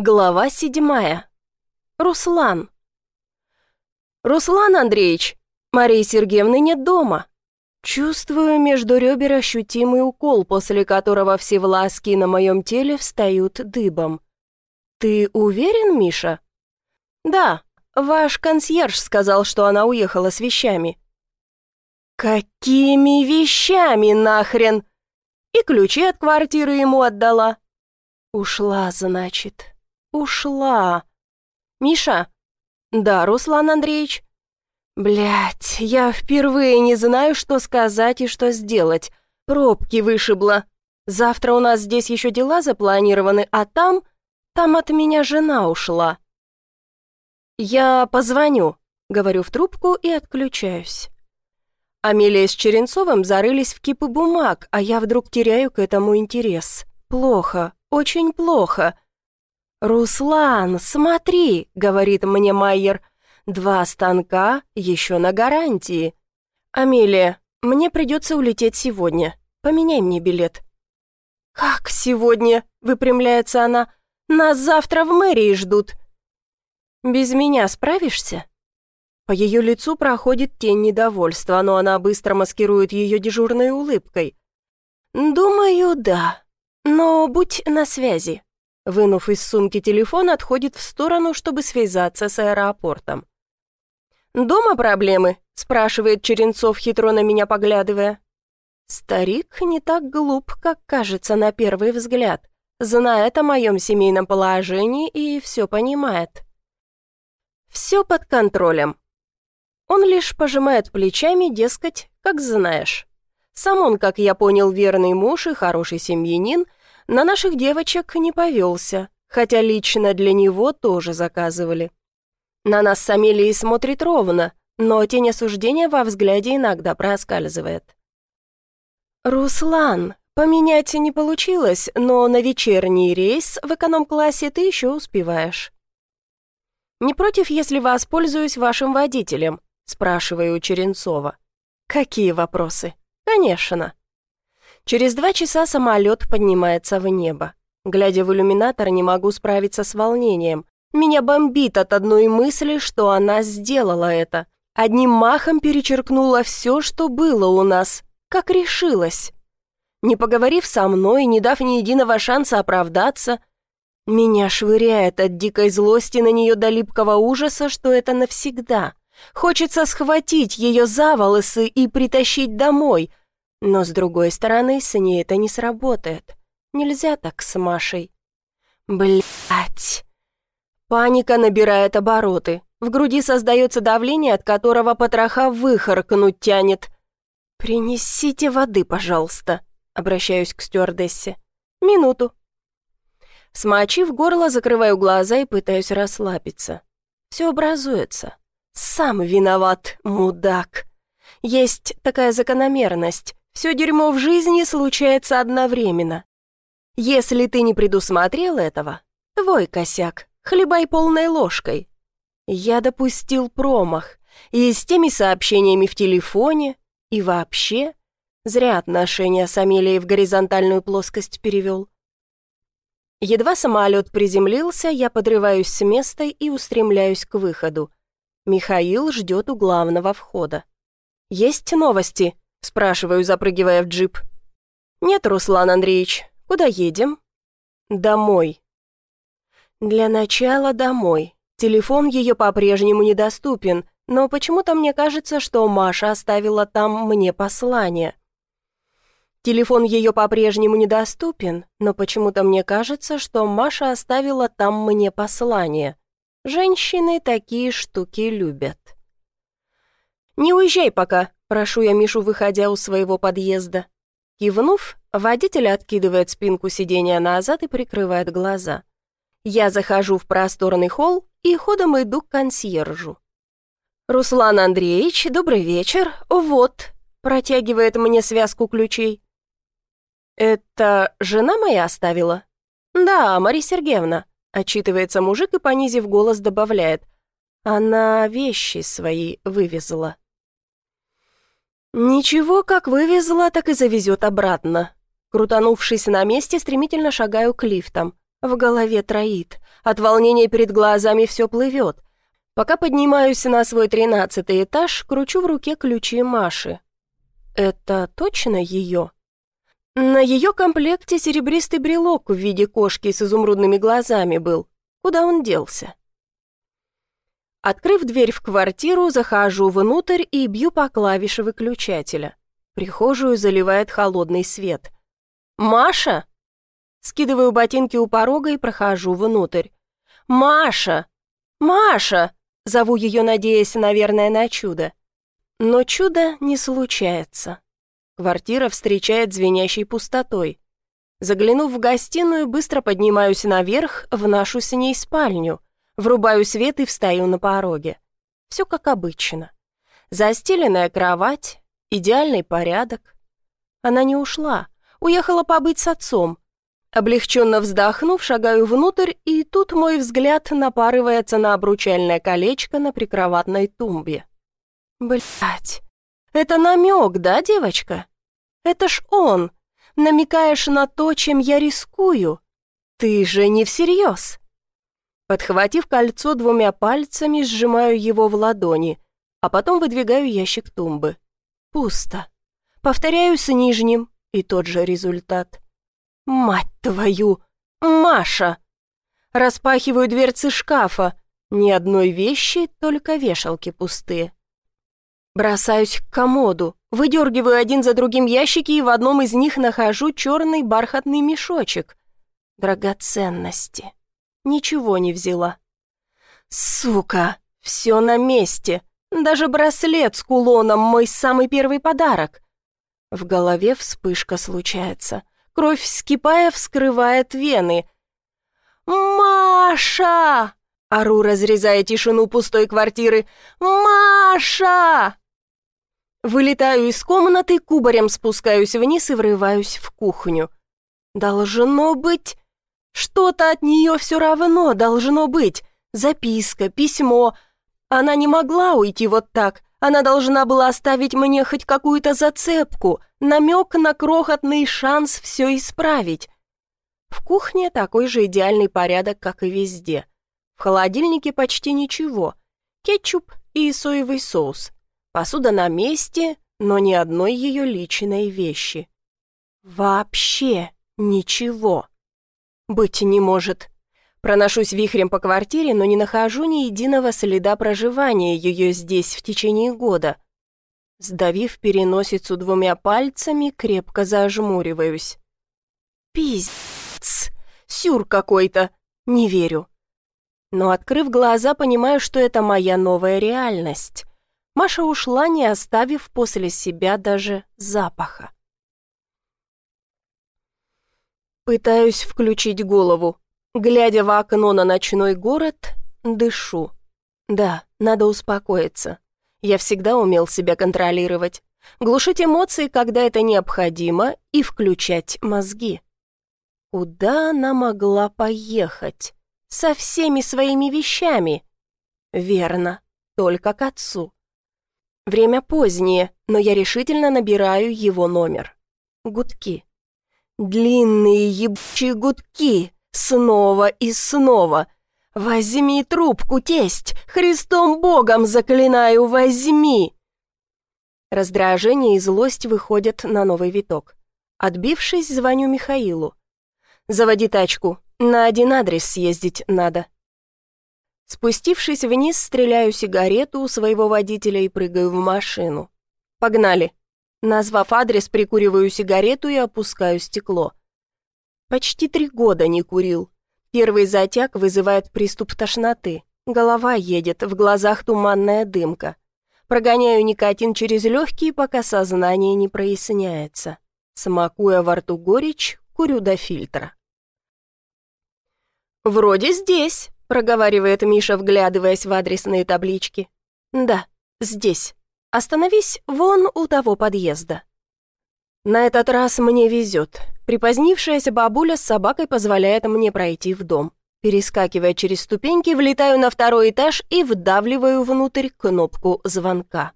Глава седьмая. Руслан. «Руслан Андреевич, Марии Сергеевны нет дома». Чувствую между ребер ощутимый укол, после которого все власки на моем теле встают дыбом. «Ты уверен, Миша?» «Да, ваш консьерж сказал, что она уехала с вещами». «Какими вещами нахрен?» И ключи от квартиры ему отдала. «Ушла, значит». Ушла. Миша? Да, Руслан Андреевич. Блять, я впервые не знаю, что сказать и что сделать. Пробки вышибло. Завтра у нас здесь еще дела запланированы, а там... Там от меня жена ушла. Я позвоню, говорю в трубку и отключаюсь. Амелия с Черенцовым зарылись в кипы бумаг, а я вдруг теряю к этому интерес. Плохо, очень плохо. «Руслан, смотри», — говорит мне Майер, — «два станка еще на гарантии». «Амелия, мне придется улететь сегодня. Поменяй мне билет». «Как сегодня?» — выпрямляется она. «Нас завтра в мэрии ждут». «Без меня справишься?» По ее лицу проходит тень недовольства, но она быстро маскирует ее дежурной улыбкой. «Думаю, да. Но будь на связи. Вынув из сумки телефон, отходит в сторону, чтобы связаться с аэропортом. «Дома проблемы?» – спрашивает Черенцов, хитро на меня поглядывая. Старик не так глуп, как кажется на первый взгляд. Знает о моем семейном положении и все понимает. Все под контролем. Он лишь пожимает плечами, дескать, как знаешь. Сам он, как я понял, верный муж и хороший семьянин – на наших девочек не повелся, хотя лично для него тоже заказывали. На нас с Амелией смотрит ровно, но тень осуждения во взгляде иногда проскальзывает. «Руслан, поменять не получилось, но на вечерний рейс в эконом-классе ты еще успеваешь». «Не против, если воспользуюсь вашим водителем?» спрашиваю у Черенцова. «Какие вопросы?» «Конечно». Через два часа самолет поднимается в небо. Глядя в иллюминатор, не могу справиться с волнением. Меня бомбит от одной мысли, что она сделала это. Одним махом перечеркнула все, что было у нас, как решилась. Не поговорив со мной, не дав ни единого шанса оправдаться, меня швыряет от дикой злости на нее до липкого ужаса, что это навсегда. Хочется схватить ее за волосы и притащить домой, но с другой стороны, с ней это не сработает. Нельзя так с Машей. Блять. Паника набирает обороты. В груди создается давление, от которого потроха выхаркнуть тянет. «Принесите воды, пожалуйста», — обращаюсь к стюардессе. «Минуту». Смочив горло, закрываю глаза и пытаюсь расслабиться. Все образуется. Сам виноват, мудак. Есть такая закономерность. Все дерьмо в жизни случается одновременно. Если ты не предусмотрел этого, твой косяк, хлебай полной ложкой. Я допустил промах, и с теми сообщениями в телефоне, и вообще, зря отношения с Амелией в горизонтальную плоскость перевел. Едва самолет приземлился, я подрываюсь с места и устремляюсь к выходу. Михаил ждет у главного входа. «Есть новости?» Спрашиваю, запрыгивая в джип. «Нет, Руслан Андреевич, куда едем?» «Домой». «Для начала домой. Телефон ее по-прежнему недоступен, но почему-то мне кажется, что Маша оставила там мне послание». Телефон ее по-прежнему недоступен, но почему-то мне кажется, что Маша оставила там мне послание. Женщины такие штуки любят. «Не уезжай пока», Прошу я Мишу, выходя у своего подъезда. Кивнув, водитель откидывает спинку сиденья назад и прикрывает глаза. Я захожу в просторный холл и ходом иду к консьержу. «Руслан Андреевич, добрый вечер. Вот», — протягивает мне связку ключей. «Это жена моя оставила?» «Да, Мария Сергеевна», — отчитывается мужик и, понизив голос, добавляет. «Она вещи свои вывезла». «Ничего, как вывезла, так и завезет обратно». Крутанувшись на месте, стремительно шагаю к лифтам. В голове троит. От волнения перед глазами все плывет. Пока поднимаюсь на свой тринадцатый этаж, кручу в руке ключи Маши. Это точно ее? На ее комплекте серебристый брелок в виде кошки с изумрудными глазами был. Куда он делся? Открыв дверь в квартиру, захожу внутрь и бью по клавише выключателя. Прихожую заливает холодный свет. «Маша!» Скидываю ботинки у порога и прохожу внутрь. «Маша! Маша!» Зову ее, надеясь, наверное, на чудо. Но чудо не случается. Квартира встречает звенящей пустотой. Заглянув в гостиную, быстро поднимаюсь наверх в нашу с ней спальню. Врубаю свет и встаю на пороге. Все как обычно. Застеленная кровать, идеальный порядок. Она не ушла, уехала побыть с отцом. Облегченно вздохнув, шагаю внутрь, и тут мой взгляд напарывается на обручальное колечко на прикроватной тумбе. Блять, это намек, да, девочка? Это ж он. Намекаешь на то, чем я рискую. Ты же не всерьез. Подхватив кольцо двумя пальцами, сжимаю его в ладони, а потом выдвигаю ящик тумбы. Пусто. Повторяю с нижним, и тот же результат. Мать твою! Маша! Распахиваю дверцы шкафа. Ни одной вещи, только вешалки пустые. Бросаюсь к комоду, выдергиваю один за другим ящики и в одном из них нахожу черный бархатный мешочек. Драгоценности. Ничего не взяла. Сука, все на месте. Даже браслет с кулоном мой самый первый подарок. В голове вспышка случается. Кровь, вскипая, вскрывает вены. «Маша!» Ору, разрезая тишину пустой квартиры. «Маша!» Вылетаю из комнаты, кубарем спускаюсь вниз и врываюсь в кухню. Должно быть... Что-то от нее все равно должно быть. Записка, письмо. Она не могла уйти вот так. Она должна была оставить мне хоть какую-то зацепку, намек на крохотный шанс все исправить. В кухне такой же идеальный порядок, как и везде. В холодильнике почти ничего. Кетчуп и соевый соус. Посуда на месте, но ни одной ее личной вещи. Вообще ничего. Быть не может. Проношусь вихрем по квартире, но не нахожу ни единого следа проживания ее здесь в течение года. Сдавив переносицу двумя пальцами, крепко зажмуриваюсь. Пиздец! Сюр какой-то! Не верю. Но, открыв глаза, понимаю, что это моя новая реальность. Маша ушла, не оставив после себя даже запаха. Пытаюсь включить голову. Глядя в окно на ночной город, дышу. Да, надо успокоиться. Я всегда умел себя контролировать. Глушить эмоции, когда это необходимо, и включать мозги. Куда она могла поехать? Со всеми своими вещами? Верно, только к отцу. Время позднее, но я решительно набираю его номер. Гудки. Длинные ебучие гудки, снова и снова. «Возьми трубку, тесть! Христом Богом заклинаю, возьми!» Раздражение и злость выходят на новый виток. Отбившись, звоню Михаилу. «Заводи тачку, на один адрес съездить надо». Спустившись вниз, стреляю сигарету у своего водителя и прыгаю в машину. «Погнали!» Назвав адрес, прикуриваю сигарету и опускаю стекло. Почти три года не курил. Первый затяг вызывает приступ тошноты. Голова едет, в глазах туманная дымка. Прогоняю никотин через легкие, пока сознание не проясняется. Смакуя во рту горечь, курю до фильтра. «Вроде здесь», — проговаривает Миша, вглядываясь в адресные таблички. «Да, здесь». Остановись вон у того подъезда». На этот раз мне везет. Припозднившаяся бабуля с собакой позволяет мне пройти в дом. Перескакивая через ступеньки, влетаю на второй этаж и вдавливаю внутрь кнопку звонка.